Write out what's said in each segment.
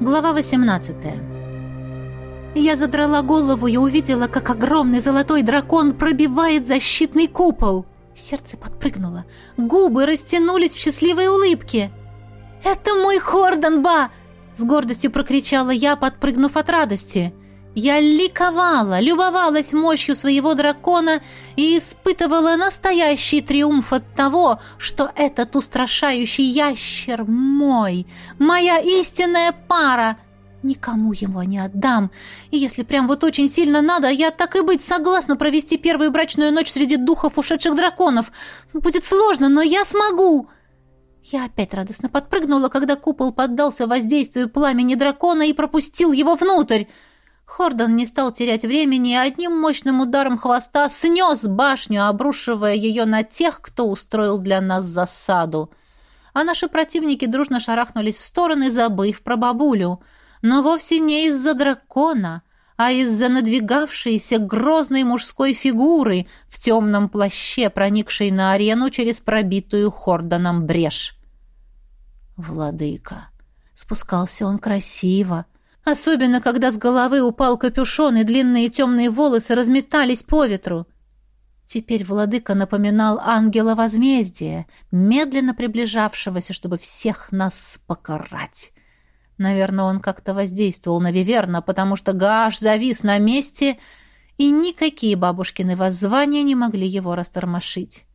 Глава 18. Я задрала голову и увидела, как огромный золотой дракон пробивает защитный купол. Сердце подпрыгнуло. Губы растянулись в счастливой улыбке. «Это мой Хорденба!» С гордостью прокричала я, подпрыгнув от радости. Я ликовала, любовалась мощью своего дракона и испытывала настоящий триумф от того, что этот устрашающий ящер мой, моя истинная пара. Никому его не отдам. И если прям вот очень сильно надо, я так и быть согласна провести первую брачную ночь среди духов ушедших драконов. Будет сложно, но я смогу. Я опять радостно подпрыгнула, когда купол поддался воздействию пламени дракона и пропустил его внутрь. Хордон не стал терять времени и одним мощным ударом хвоста снес башню, обрушивая ее на тех, кто устроил для нас засаду. А наши противники дружно шарахнулись в стороны, забыв про бабулю. Но вовсе не из-за дракона, а из-за надвигавшейся грозной мужской фигуры в темном плаще, проникшей на арену через пробитую Хордоном брешь. «Владыка!» Спускался он красиво, Особенно, когда с головы упал капюшон, и длинные темные волосы разметались по ветру. Теперь владыка напоминал ангела возмездия, медленно приближавшегося, чтобы всех нас покарать. Наверное, он как-то воздействовал на Виверна, потому что Гааш завис на месте, и никакие бабушкины воззвания не могли его растормошить.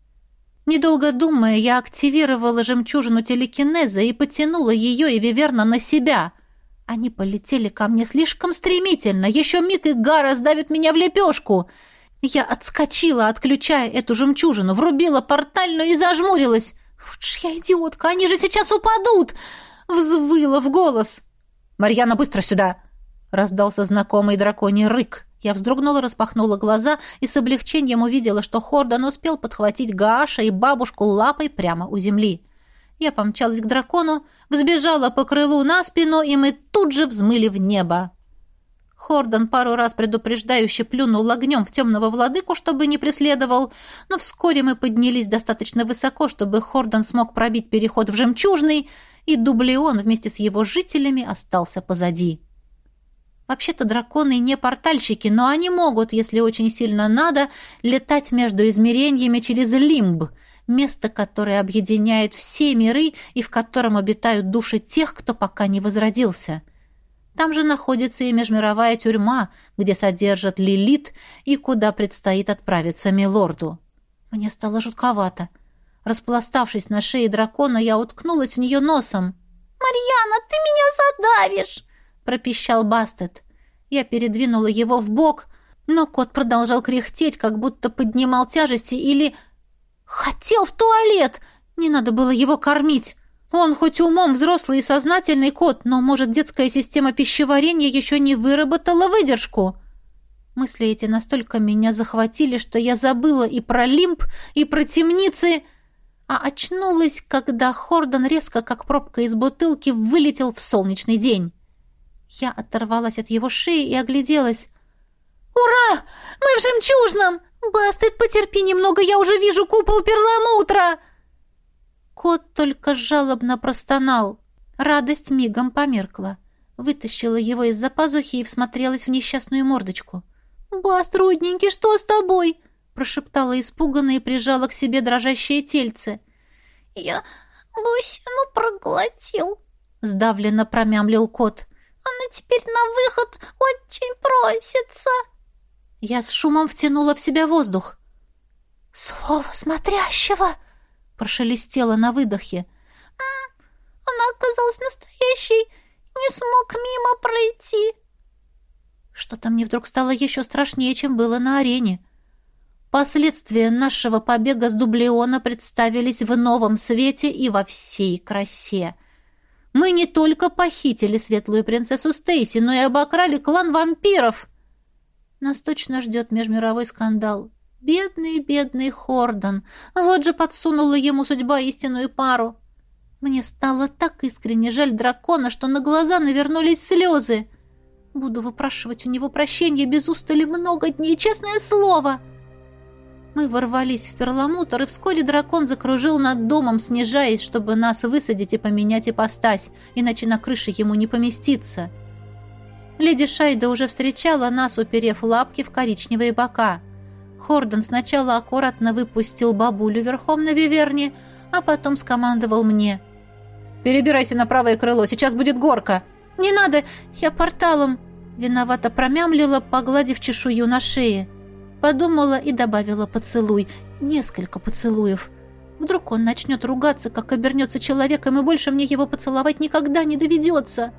Недолго думая, я активировала жемчужину телекинеза и потянула ее и Виверна на себя — они полетели ко мне слишком стремительно. Еще миг и Гара сдавит меня в лепешку. Я отскочила, отключая эту жемчужину, врубила портальную и зажмурилась. Вот я идиотка, они же сейчас упадут! Взвыла в голос. «Марьяна, быстро сюда!» Раздался знакомый драконий рык. Я вздрогнула, распахнула глаза и с облегчением увидела, что Хордан успел подхватить Гааша и бабушку лапой прямо у земли. Я помчалась к дракону, взбежала по крылу на спину, и мы тут же взмыли в небо. Хордон пару раз предупреждающе плюнул огнем в темного владыку, чтобы не преследовал, но вскоре мы поднялись достаточно высоко, чтобы Хордон смог пробить переход в жемчужный, и Дублион вместе с его жителями остался позади. Вообще-то драконы не портальщики, но они могут, если очень сильно надо, летать между измерениями через лимб — место, которое объединяет все миры и в котором обитают души тех, кто пока не возродился. Там же находится и межмировая тюрьма, где содержат Лилит и куда предстоит отправиться Милорду. Мне стало жутковато. Распластавшись на шее дракона, я уткнулась в нее носом. «Марьяна, ты меня задавишь!» — пропищал Бастет. Я передвинула его в бок, но кот продолжал кряхтеть, как будто поднимал тяжести или Хотел в туалет! Не надо было его кормить. Он хоть умом взрослый и сознательный кот, но, может, детская система пищеварения еще не выработала выдержку. Мысли эти настолько меня захватили, что я забыла и про лимб, и про темницы, а очнулась, когда Хордон резко, как пробка из бутылки, вылетел в солнечный день. Я оторвалась от его шеи и огляделась. «Ура! Мы в жемчужном! «Бастет, потерпи немного, я уже вижу купол перламутра!» Кот только жалобно простонал. Радость мигом померкла. Вытащила его из-за пазухи и всмотрелась в несчастную мордочку. «Баст, родненький, что с тобой?» прошептала испуганно и прижала к себе дрожащее тельце. «Я бусину проглотил», — сдавленно промямлил кот. «Она теперь на выход очень просится». Я с шумом втянула в себя воздух. «Слово смотрящего!» — прошелестело на выдохе. «Она оказалась настоящей, не смог мимо пройти». Что-то мне вдруг стало еще страшнее, чем было на арене. Последствия нашего побега с Дублиона представились в новом свете и во всей красе. Мы не только похитили светлую принцессу Стейси, но и обокрали клан вампиров. Нас точно ждет межмировой скандал. Бедный, бедный Хордон. Вот же подсунула ему судьба истинную пару. Мне стало так искренне жаль дракона, что на глаза навернулись слезы. Буду выпрашивать у него прощения без устали много дней, честное слово. Мы ворвались в перламутр, и вскоре дракон закружил над домом, снижаясь, чтобы нас высадить и поменять ипостась, иначе на крыше ему не поместиться. Леди Шайда уже встречала нас, уперев лапки в коричневые бока. Хордон сначала аккуратно выпустил бабулю верхом на виверне, а потом скомандовал мне. «Перебирайся на правое крыло, сейчас будет горка!» «Не надо, я порталом!» Виновато промямлила, погладив чешую на шее. Подумала и добавила поцелуй. Несколько поцелуев. Вдруг он начнет ругаться, как обернется человеком, и больше мне его поцеловать никогда не доведется.